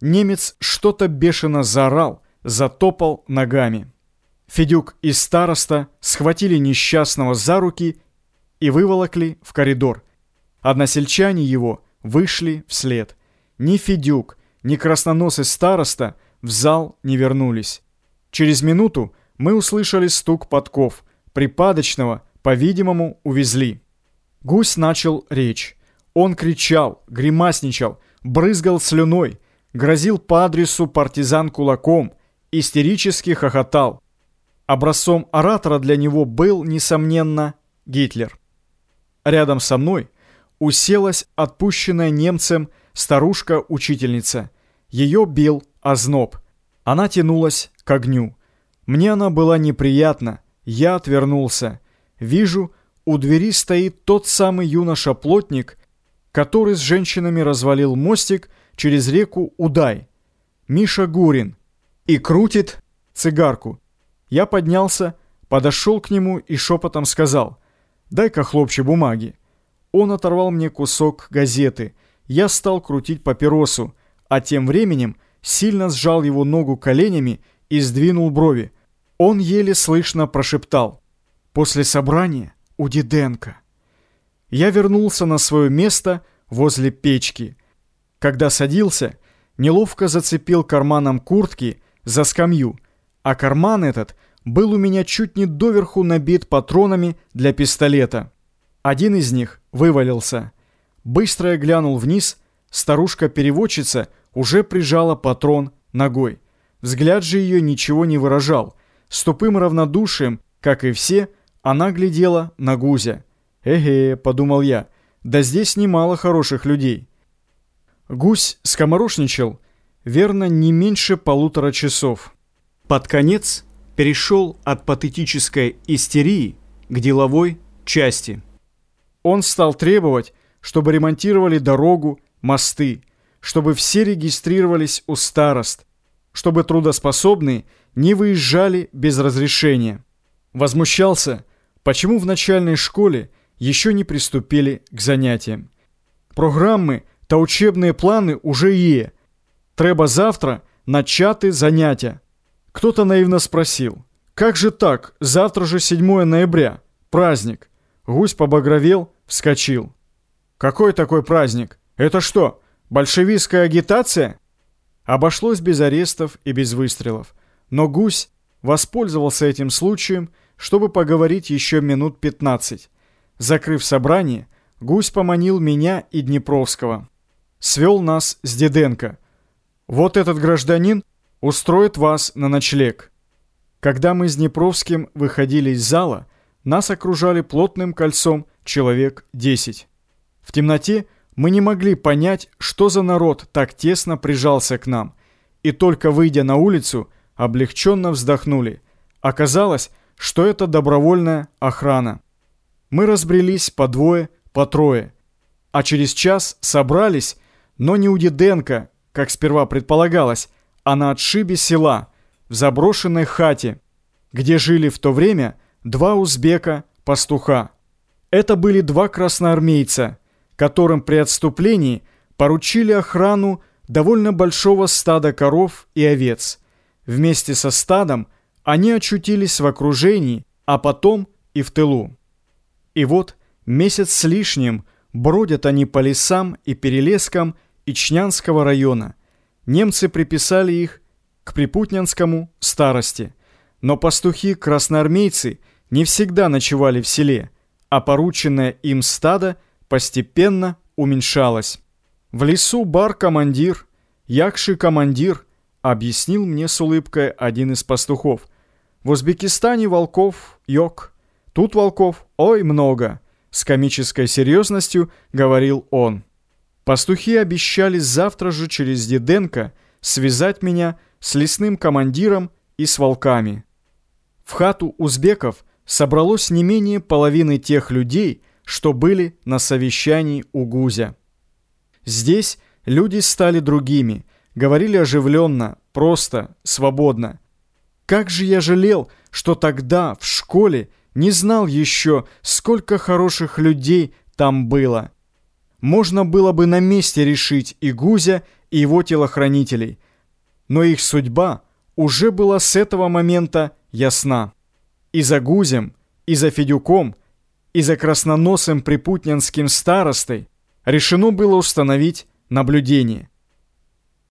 немец что-то бешено заорал, затопал ногами. Федюк и староста схватили несчастного за руки и выволокли в коридор. Односельчане его вышли вслед. Ни Федюк, ни красноносый староста в зал не вернулись. Через минуту мы услышали стук подков. Припадочного, по-видимому, увезли. Гусь начал речь. Он кричал, гримасничал, брызгал слюной, грозил по адресу партизан кулаком, истерически хохотал. Образцом оратора для него был, несомненно, Гитлер. Рядом со мной уселась отпущенная немцем старушка-учительница. Ее бил озноб. Она тянулась к огню. Мне она была неприятна. Я отвернулся. Вижу, у двери стоит тот самый юноша-плотник, который с женщинами развалил мостик через реку Удай. Миша Гурин. И крутит цигарку. Я поднялся, подошел к нему и шепотом сказал «Дай-ка, хлопче, бумаги». Он оторвал мне кусок газеты. Я стал крутить папиросу, а тем временем сильно сжал его ногу коленями и сдвинул брови. Он еле слышно прошептал «После собрания у Диденко». Я вернулся на свое место возле печки. Когда садился, неловко зацепил карманом куртки за скамью, а карман этот был у меня чуть не доверху набит патронами для пистолета. Один из них вывалился. Быстро я глянул вниз, старушка-переводчица уже прижала патрон ногой. Взгляд же ее ничего не выражал. С тупым равнодушием, как и все, она глядела на Гузя. «Эге», — подумал я, — «да здесь немало хороших людей». Гусь скоморошничал, верно, не меньше полутора часов. Под конец перешел от патетической истерии к деловой части. Он стал требовать, чтобы ремонтировали дорогу, мосты, чтобы все регистрировались у старост, чтобы трудоспособные не выезжали без разрешения. Возмущался, почему в начальной школе еще не приступили к занятиям. Программы та учебные планы уже є. Треба завтра начати заняття. Кто-то наивно спросил, как же так, завтра же 7 ноября, праздник. Гусь побагровел, вскочил. Какой такой праздник? Это что, большевистская агитация? Обошлось без арестов и без выстрелов. Но гусь воспользовался этим случаем, чтобы поговорить еще минут 15. Закрыв собрание, гусь поманил меня и Днепровского. Свел нас с Деденко. Вот этот гражданин устроит вас на ночлег. Когда мы с Днепровским выходили из зала, нас окружали плотным кольцом человек 10. В темноте мы не могли понять, что за народ так тесно прижался к нам, и только выйдя на улицу, облегченно вздохнули. Оказалось, что это добровольная охрана. Мы разбрелись по двое, по трое, а через час собрались, но не у Диденко, как сперва предполагалось, а на отшибе села, в заброшенной хате, где жили в то время два узбека-пастуха. Это были два красноармейца, которым при отступлении поручили охрану довольно большого стада коров и овец. Вместе со стадом они очутились в окружении, а потом и в тылу. И вот месяц с лишним бродят они по лесам и перелескам Ичнянского района. Немцы приписали их к Припутнянскому старости. Но пастухи-красноармейцы не всегда ночевали в селе, а порученное им стадо постепенно уменьшалось. В лесу бар-командир, якши-командир, объяснил мне с улыбкой один из пастухов. В Узбекистане волков йог, тут волков ой много, с комической серьезностью говорил он. Пастухи обещали завтра же через Деденко связать меня с лесным командиром и с волками. В хату узбеков собралось не менее половины тех людей, что были на совещании у Гузя. Здесь люди стали другими, говорили оживленно, просто, свободно. Как же я жалел, что тогда, в школе, не знал еще, сколько хороших людей там было. Можно было бы на месте решить и Гузя, и его телохранителей. Но их судьба уже была с этого момента ясна. И за Гузем, и за Федюком, и за красноносым припутнянским старостой решено было установить наблюдение –